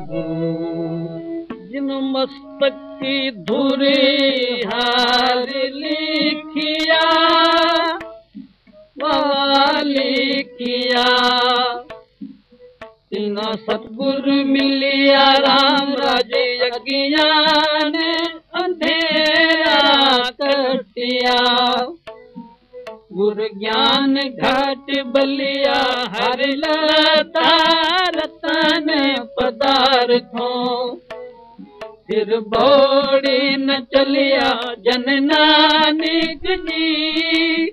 गुरू जिन मस्तक की धुरी हाल लिखिया लिखिया। तिना सतगुरु मिलिया राम राजे यज्ञान अंधेरा कटिया। ਗੁਰ ਗਿਆਨ ਘਟ ਬਲਿਆ, ਹਰ ਲਤਾ ਰਤਨ ਪਦਾਰਥੋਂ। ਫਿਰ ਬੋੜੀ ਨ ਚਲਿਆ, ਜਨ ਨਾਨਕ ਜੀ।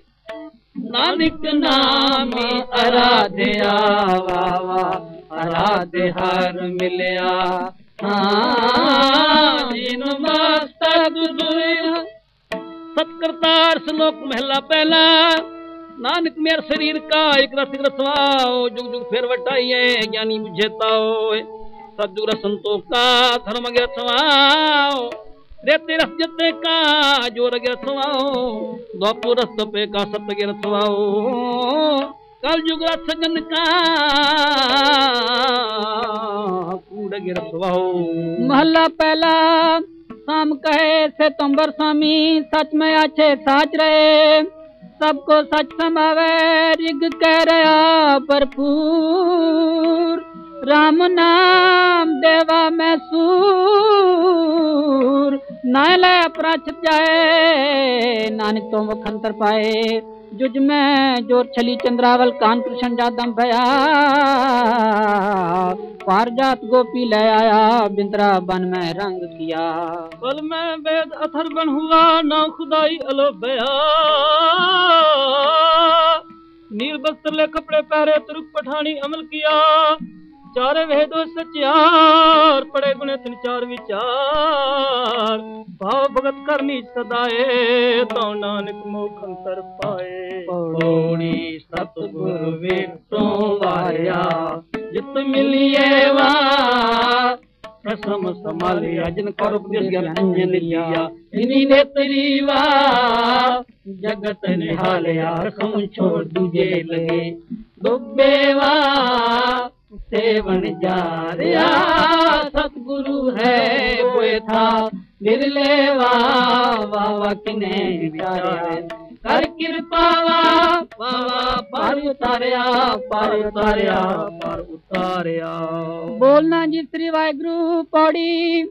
ਨਾਨਕ ਨਾਮ ਅਰਾਧਿਆ ਵਾਵਾ ਅਰਾਧਿ ਹਰ ਮਿਲਿਆ। ਹਾਂ ਜਿਨ ਮਸਤਕ ਦੁਇ सतकर्तार श्लोक महला पहला नानक मेर शरीर का एक रस रसवाओ जुग जुग फिर वटाइए ज्ञानी बुझेता हो सदुग संतो का धर्म गे रसवाओ रेते रस जते का जोर गे रसवाओ द्वापुर रस तपे का सत गे रसवाओ कल युग रस गन का कूड़ गे रसवाओ महला पहला शाम कहे से तुम्बर स्वामी सच में अच्छे साच रहे सबको सच समावे रिग कह रहा भरपूर राम नाम देवा में सूर नाले प्रच जाए नानक तो वखंतर पाए जुज में जोर छली चंद्रावल कान कृष्ण जादम भया पारजात गोपी ले आया बिंद्रा बन में रंग किया पल में वेद अथर बन हुआ ना खुदाई अलो बया नील बस्त्र ले कपड़े पहरे तुरुक पठानी अमल किया ਚਾਰੇ ਵੇ ਦੋ ਸਚਿਆਰ, ਪੜੇ ਗੁਣੇ ਤਿੰਨ ਚਾਰ ਵਿਚਾਰ। ਭਾਵ ਭਗਤ ਕਰਨੀ ਸਦਾਏ, ਤਉ ਨਾਨਕ ਮੋਖ ਅੰਤਰ ਪਾਏ। ਪੌੜੀ ਸਤਿਗੁਰ ਵੇਖੋ ਵਾਰਿਆ, ਜਿਤ ਮਿਲਿਏ ਵਾ। ਕਸਮ ਸਮਾਲੇ ਅਜਨ ਕਰ ਉਪਦੇਸ਼ ਗਿਆਨ ਅੰਜਨ ਲਿਆ ਇਨੀ ਨੇਤਰੀ ਵਾ, ਜਗਤ ਨਿਹਾਲਿਆ ਸਮ ਛੋੜ ਦੂਜੇ ਲਗੇ। ਦੁਬੇਵਾ सेवन जारिया सतगुरु है पोए था निर्लेवा बाबा किने कर कृपा बाबा पर उतारिया पर उतारिया पर उतारिया ਬੋਲਣਾ ਜੀ ਸ੍ਰੀ ਵਾਹਿਗੁਰੂ ਪੌੜੀ।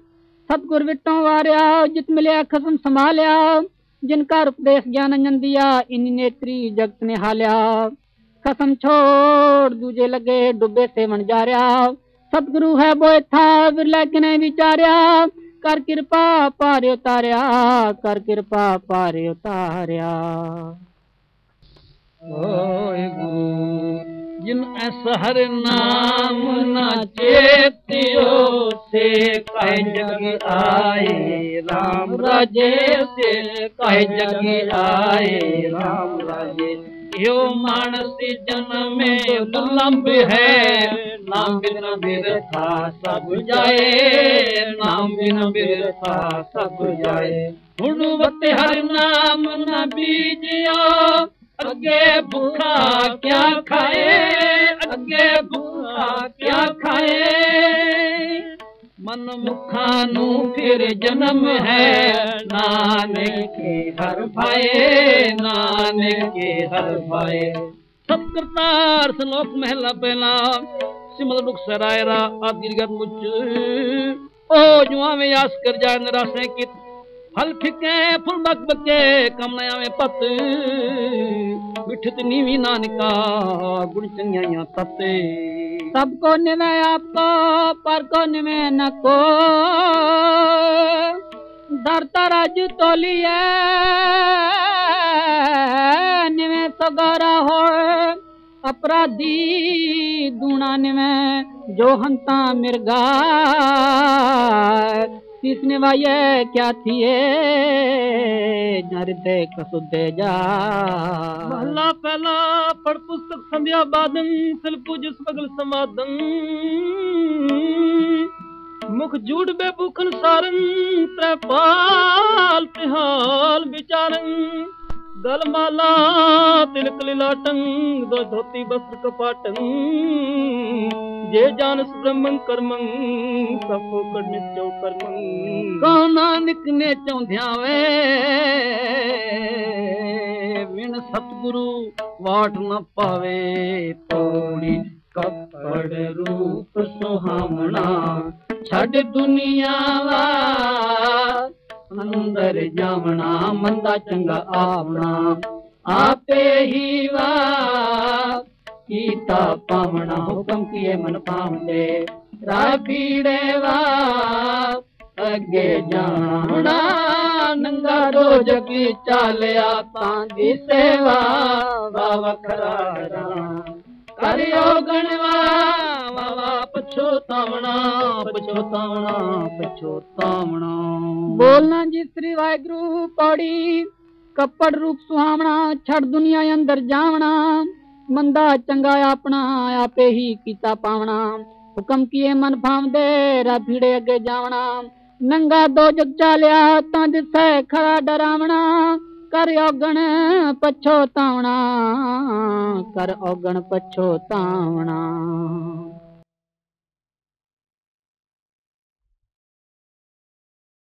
ਸਤਗੁਰ ਵਿਟੋਂ ਵਾਰਿਆ, ਜਿਤ ਮਿਲਿਆ, ਖਸਮ ਸੰਭਾਲਿਆ। ਜਿਨ ਕਾ ਉਪਦੇਸ਼ ਗਿਆਨ ਅੰਜਨ ਦਿਆ ਇਨ ਨੇਤਰੀ ਜਗਤ ਨਿਹਾਲਿਆ। ਕਸਮ ਛੋੜ, ਦੂਜੇ ਲੱਗੇ ਡੁੱਬੇ ਸੇਵਣ ਜਾ ਰਿਆ ਸਤਿਗੁਰੂ ਹੈ ਬੋਇ ਥਾ ਵਿਰਲਾ ਕਿਨੇ ਵਿਚਾਰਿਆ? ਕਰ ਕਿਰਪਾ ਪਾਰ ਉਤਾਰਿਆ, ਕਰ ਕਿਰਪਾ ਪਾਰ ਉਤਾਰਿਆ। ਓਏ ਗੁਰੂ, ਜਿਨ ਐਸ ਹਰ ਨਾਮ ਨਾ ਚੇਤਿਓ, ਸੇ ਕਹਿ ਜਗ ਆਏ? RAM ਰਾਜੇ, ਸੇ ਕਹਿ ਜਗ ਆਏ? RAM ਰਾਜੇ यो मानसी जन्म में दुर्लभ है नाम बिन बिरथा सब जाए नाम बिन बिरथा सब जाए गुणवत हर नाम न बीजियो अगे भूखा क्या खाए अगे भूखा क्या खाए ਮਨ ਮੁਖਾਂ ਨੂੰ ਫਿਰ ਜਨਮ ਹੈ। ਨਾਨਕ ਹਰ ਭਾਏ, ਨਾਨਕ ਹਰ ਭਾਏ। ਸਤ ਕਰਤਾਰ ਸ਼ਲੋਕ ਮਹਿਲਾ ਪਹਿਲਾ, ਸਿਮਲ ਦੁਖ ਸਰਾਇਰਾ, ਆਦਿ ਗਤ ਮੁਚ। ਓ ਜੁਆ ਵੇ ਆਸ ਕਰ ਜਾ ਨਰਾਸੇ ਕੀ फल फिके, फुल बक बके कमलिया में पत। मिठ नीवी नानका, गुण चंगिया तत् सबको निवे आपको, पर को निवे न को। धरता राज तोलिए निवे सगारा हो अपराधी दूणा निवे जो हंता मिर्गा। किसने वाये क्या थिए नरदे कसुदे जा महला पहला पढ़ पुस्तक संध्या बादन सिल पूज स्मगल समादन मुख जूड़ बे बुखन सारन त्रैपाल तिहाल विचारन ਵਿਚਾਰਨ ਗਲ ਮਾਲਾ ਤਿਲਕ ਲਿਲਾਟੰ ਦੋ ਧੋਤੀ ਬਸਤਰ ਕਪਾਟੰ। ਜੇ ਜਾਣਸ ਬ੍ਰਹਮੰ ਕਰਮੰ ਸਭੋ ਕਰਨੇ ਚੋ ਕਰਮੰ। ਕੋ ਨਾਨਕ ਨੇ ਚਾਹੁੰਦਿਆਂ ਵੇ ਵਿਣ ਸਤਿਗੁਰੂ ਵਾਟ ਨਾ ਪਾਵੇ। ਪੌੜੀ ਕੱਪੜ ਰੂਪ ਸੁਹਾਵਣਾ, ਛੱਡ ਦੁਨੀਆ ਅੰਦਰ ਜਾਵਣਾ, ਮੰਦਾ ਚੰਗਾ ਆਪਣਾ ਆਪੇ ਹੀ ਵਾ ਕੀਤਾ ਪਾਵਣਾ, ਹੁਕਮ ਕੀਏ ਮਨ ਪਾਵਦੇ ਰਾਹ ਪੀੜੇ ਵਾ ਅੱਗੇ ਜਾਣਾ। ਨੰਗਾ ਰੋਜ਼ ਕੀ ਚਾਲਿਆ, ਤਾਂ ਦੀ ਸੇਵਾ ਵਾ ਵਖਰਾ ਕਰਿਓ ਗਣਵਾ ਪਛੋਤਾਵਣਾ ਪਛੋਤਾਵਣਾ ਪਛੋਤਾਵਣਾ। ਬੋਲਣਾ ਜੀ ਸ੍ਰੀ ਵਾਹਿਗੁਰੂ ਪੌੜੀ, ਕੱਪੜ ਰੂਪ ਸੁਹਾਵਣਾ, ਛੱਡ ਦੁਨੀਆ ਅੰਦਰ ਜਾਵਣਾ। ਮੰਦਾ ਚੰਗਾ ਆਪਣਾ ਆਪੇ ਹੀ ਕੀਤਾ ਪਾਵਣਾ। ਹੁਕਮ ਕੀਏ ਮਨ ਭਾਵਦੇ ਰਾ ਅੱਗੇ ਜਾਵਣਾ। ਨੰਗਾ ਦੋ ਜਗ ਚਾਲਿਆ, ਤਾਂ ਦਿਸੈ ਖਰਾ ਡਰਾਵਣਾ। ਕਰ ਔਗਣ ਪਛੋਤਾਵਣਾ, ਕਰ ਔਗਣ ਪਛੋਤਾਵਣਾ।